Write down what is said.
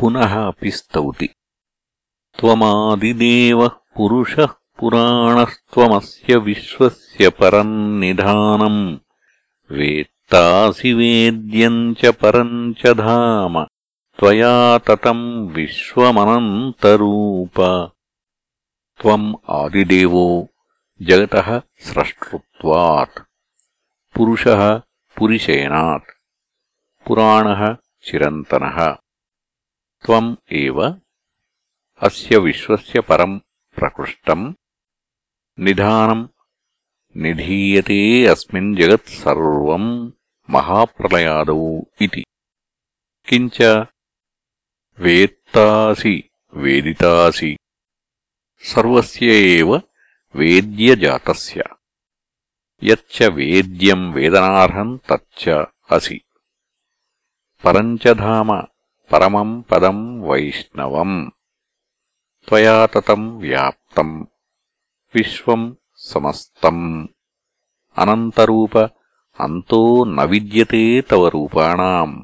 पुनः अपि स्तौति त्वमादिदेवः पुरुषः पुराणस्त्वमस्य विश्वस्य परम् निधानम् वेद्यम् च परम् च धाम त्वया ततम् विश्वमनन्तरूप त्वम् आदिदेवो जगतः स्रष्टृत्वात् पुरुषः पुरिशेनात् पुराणः चिरन्तनः त्वम् एव अस्य विश्वस्य परम् प्रकृष्टम् निधानम् निधीयते अस्मिन् जगत्सर्वम् महाप्रलयादौ इति किञ्च वेत्तासि वेदितासि सर्वस्य एव वेद्यजातस्य यच्च वेद्यम् वेदनार्हम् तच्च असि परम् च धाम పరమम् పదम् వైష్ణవम् त्वया ततम् व्याप्तम् विश्वम् समस्तम् अनन्तरूप अन्तो न विद्यते तव रूपाणाम्